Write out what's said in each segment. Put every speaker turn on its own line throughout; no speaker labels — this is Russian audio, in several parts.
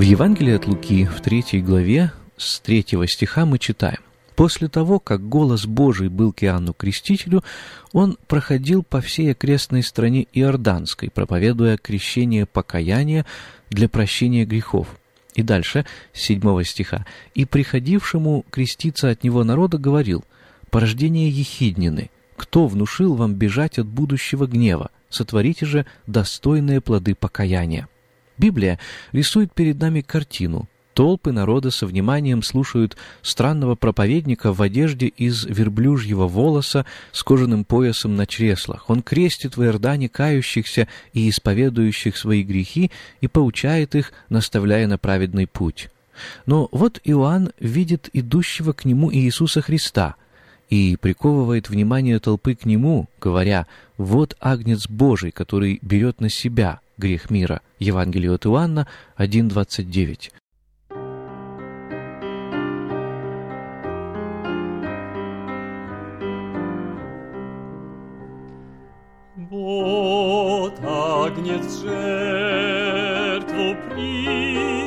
В Евангелии от Луки в третьей главе с третьего стиха мы читаем. После того, как голос Божий был к Иоанну Крестителю, он проходил по всей окрестной стране Иорданской, проповедуя крещение покаяния для прощения грехов. И дальше, с седьмого стиха, «И приходившему креститься от него народа говорил, «Порождение ехиднины, кто внушил вам бежать от будущего гнева? Сотворите же достойные плоды покаяния». Библия рисует перед нами картину. Толпы народа со вниманием слушают странного проповедника в одежде из верблюжьего волоса с кожаным поясом на чреслах. Он крестит в Иордане кающихся и исповедующих свои грехи и поучает их, наставляя на праведный путь. Но вот Иоанн видит идущего к нему Иисуса Христа и приковывает внимание толпы к нему, говоря «Вот Агнец Божий, который берет на себя грех мира». Евангелие от Иоанна 1.29.
Вот Агнец жертву принесенный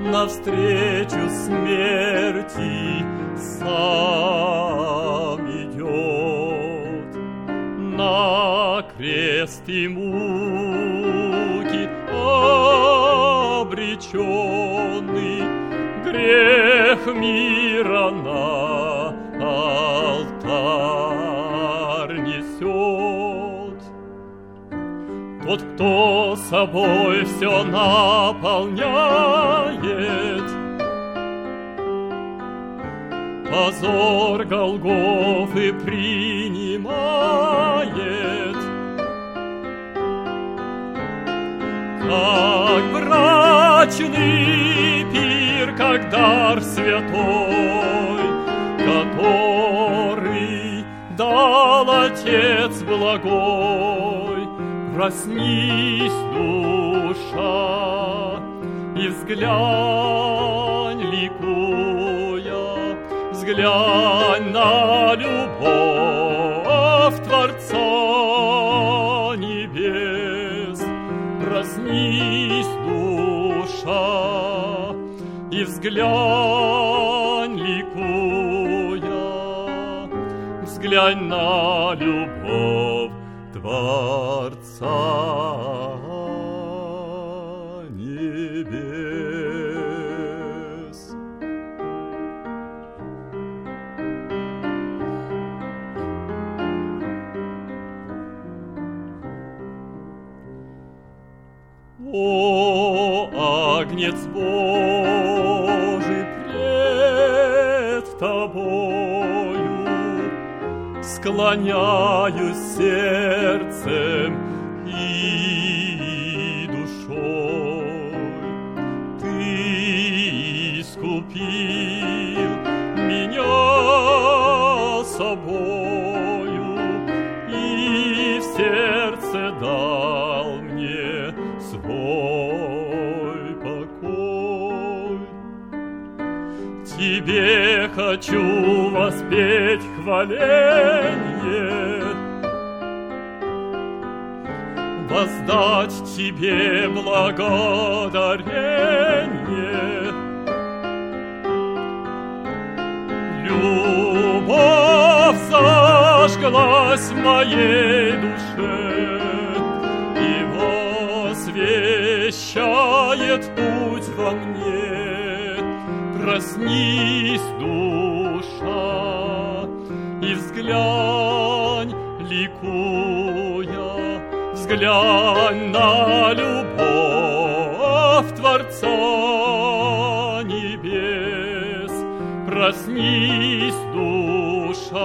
навстречу смерти сам крест и муки обреченный грех мира на алтарь несет. Тот, кто собой все наполняет, позор Голгофы принимает, как брачный пир, как дар святой, который дал Отец благой. Проснись, душа, и взглянь, ликуя, взглянь на любовь взглянь, ликуя, взглянь на любовь Творца небес. О, Агнец Божий склоняюсь сердцем и душой. Ты искупил меня собою хочу воспеть хваленье, воздать тебе благодарение. Любовь зажглась в моей душе и освещает путь во мне. Проснись, душа, ликуя, взглянь на любовь Творца небес. Проснись, душа,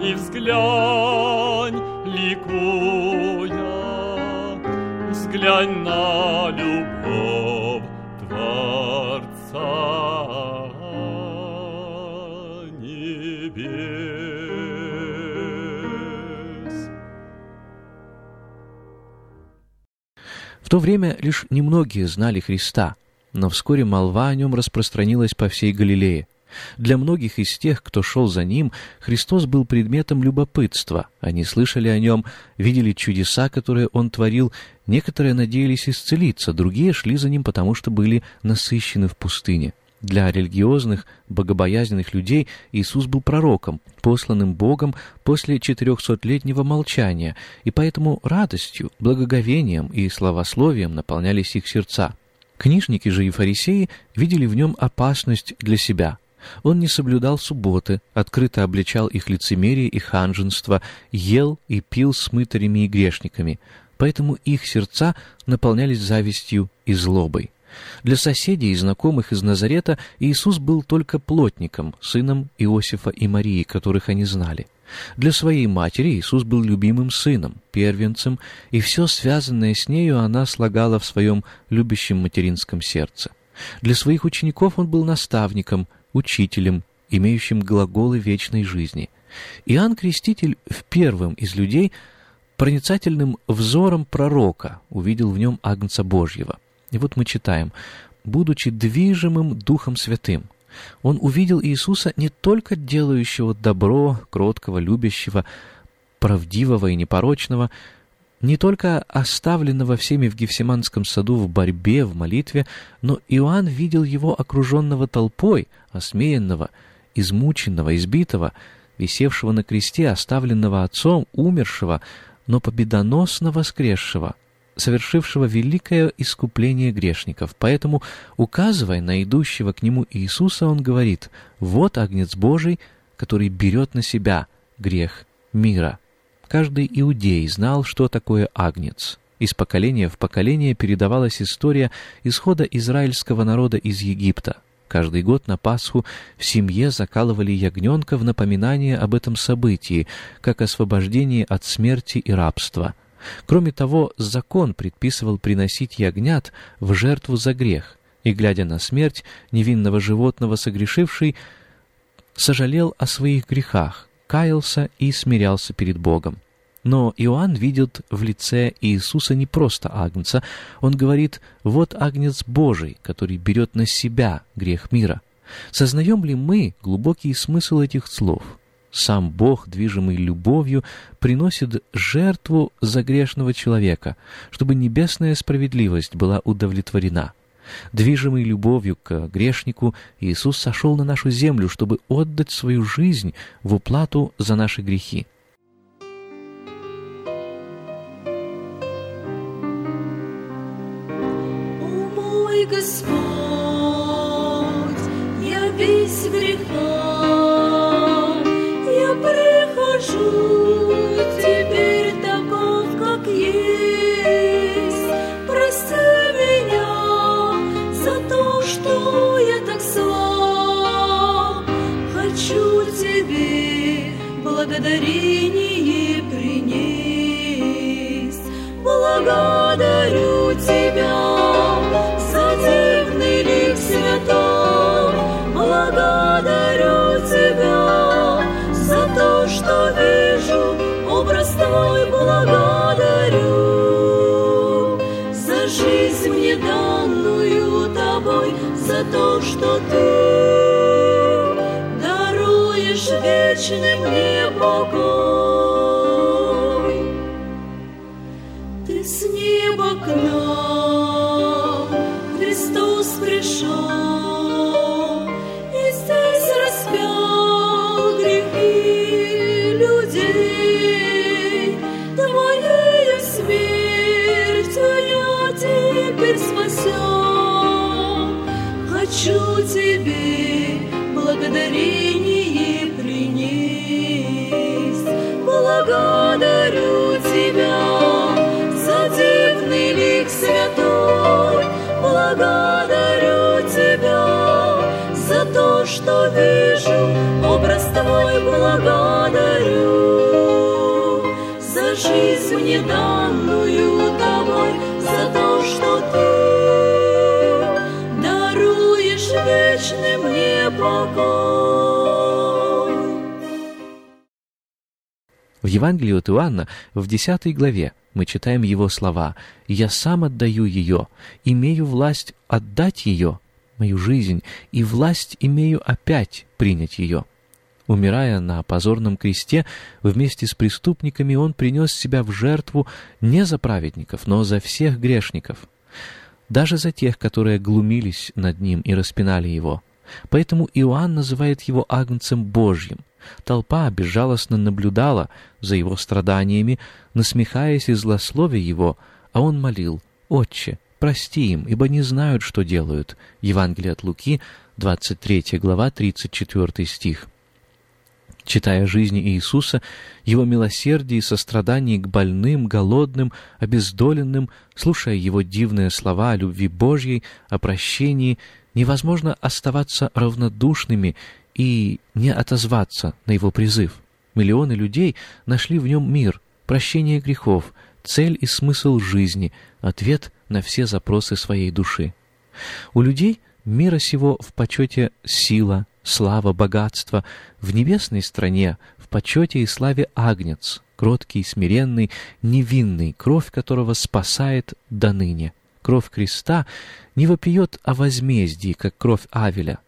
и взглянь, ликуя, взглянь на любовь Творца небес.
В то время лишь немногие знали Христа, но вскоре молва о нем распространилась по всей Галилее. Для многих из тех, кто шел за ним, Христос был предметом любопытства. Они слышали о нем, видели чудеса, которые он творил, некоторые надеялись исцелиться, другие шли за ним, потому что были насыщены в пустыне. Для религиозных, богобоязненных людей Иисус был пророком, посланным Богом после четырехсотлетнего молчания, и поэтому радостью, благоговением и славословием наполнялись их сердца. Книжники же и фарисеи видели в нем опасность для себя. Он не соблюдал субботы, открыто обличал их лицемерие и ханженство, ел и пил с мытарями и грешниками, поэтому их сердца наполнялись завистью и злобой. Для соседей и знакомых из Назарета Иисус был только плотником, сыном Иосифа и Марии, которых они знали. Для своей матери Иисус был любимым сыном, первенцем, и все связанное с нею она слагала в своем любящем материнском сердце. Для своих учеников он был наставником, учителем, имеющим глаголы вечной жизни. Иоанн Креститель в первом из людей проницательным взором пророка увидел в нем Агнца Божьего. И вот мы читаем. «Будучи движимым Духом Святым, он увидел Иисуса не только делающего добро, кроткого, любящего, правдивого и непорочного, не только оставленного всеми в Гефсиманском саду в борьбе, в молитве, но Иоанн видел его окруженного толпой, осмеянного, измученного, избитого, висевшего на кресте, оставленного отцом, умершего, но победоносно воскресшего, совершившего великое искупление грешников. Поэтому, указывая на идущего к нему Иисуса, он говорит «Вот Агнец Божий, который берет на себя грех мира». Каждый иудей знал, что такое Агнец. Из поколения в поколение передавалась история исхода израильского народа из Египта. Каждый год на Пасху в семье закалывали ягненка в напоминание об этом событии, как освобождении от смерти и рабства. Кроме того, закон предписывал приносить ягнят в жертву за грех, и, глядя на смерть невинного животного согрешивший, сожалел о своих грехах, каялся и смирялся перед Богом. Но Иоанн видит в лице Иисуса не просто Агнца, он говорит «Вот Агнец Божий, который берет на себя грех мира». Сознаем ли мы глубокий смысл этих слов? Сам Бог, движимый любовью, приносит жертву за грешного человека, чтобы небесная справедливость была удовлетворена. Движимый любовью к грешнику, Иисус сошел на нашу землю, чтобы отдать свою жизнь в уплату за наши грехи.
О мой Господь, я весь в благодарение принести. Благодарю тебя за дивный лик святой. Благодарю тебя за то, что вижу образ твой. Благодарю за жизнь мне данную тобой, за то, что ты даруешь вечный Христос пришел Благодарю тебя за то, что вижу образ твой. Благодарю за жизнь мне данную тобой, за то, что ты даруешь вечный мне покой.
Евангелии от Иоанна в 10 главе мы читаем его слова «Я сам отдаю ее, имею власть отдать ее, мою жизнь, и власть имею опять принять ее». Умирая на позорном кресте, вместе с преступниками он принес себя в жертву не за праведников, но за всех грешников, даже за тех, которые глумились над ним и распинали его. Поэтому Иоанн называет его Агнцем Божьим. Толпа безжалостно наблюдала за его страданиями, насмехаясь и злословя его, а он молил «Отче, прости им, ибо не знают, что делают». Евангелие от Луки, 23 глава, 34 стих. Читая жизни Иисуса, Его милосердие и сострадание к больным, голодным, обездоленным, слушая Его дивные слова о любви Божьей, о прощении, невозможно оставаться равнодушными и не отозваться на Его призыв. Миллионы людей нашли в Нем мир, прощение грехов, цель и смысл жизни, ответ на все запросы своей души. У людей мира сего в почете сила, слава, богатство, в небесной стране в почете и славе Агнец, кроткий, смиренный, невинный, кровь которого спасает до ныне. Кровь креста не вопиет о возмездии, как кровь Авеля.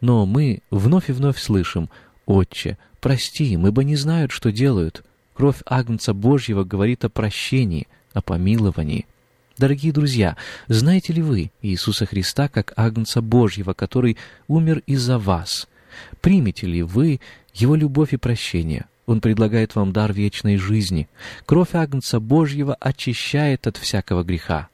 Но мы вновь и вновь слышим «Отче, прости им, ибо не знают, что делают». Кровь Агнца Божьего говорит о прощении, о помиловании. Дорогие друзья, знаете ли вы Иисуса Христа как Агнца Божьего, который умер из-за вас? Примете ли вы Его любовь и прощение? Он предлагает вам дар вечной жизни. Кровь Агнца Божьего очищает от всякого греха.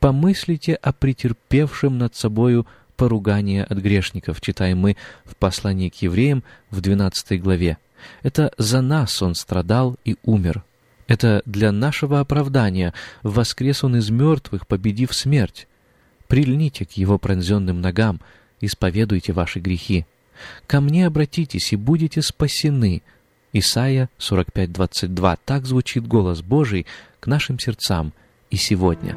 Помыслите о претерпевшем над собою поругание от грешников, читаем мы в послании к евреям в 12 главе. Это за нас Он страдал и умер. Это для нашего оправдания воскрес Он из мертвых, победив смерть. Прильните к Его пронзенным ногам, исповедуйте ваши грехи. Ко мне обратитесь и будете спасены. Исайя 45:22. Так звучит голос Божий к нашим сердцам и сегодня.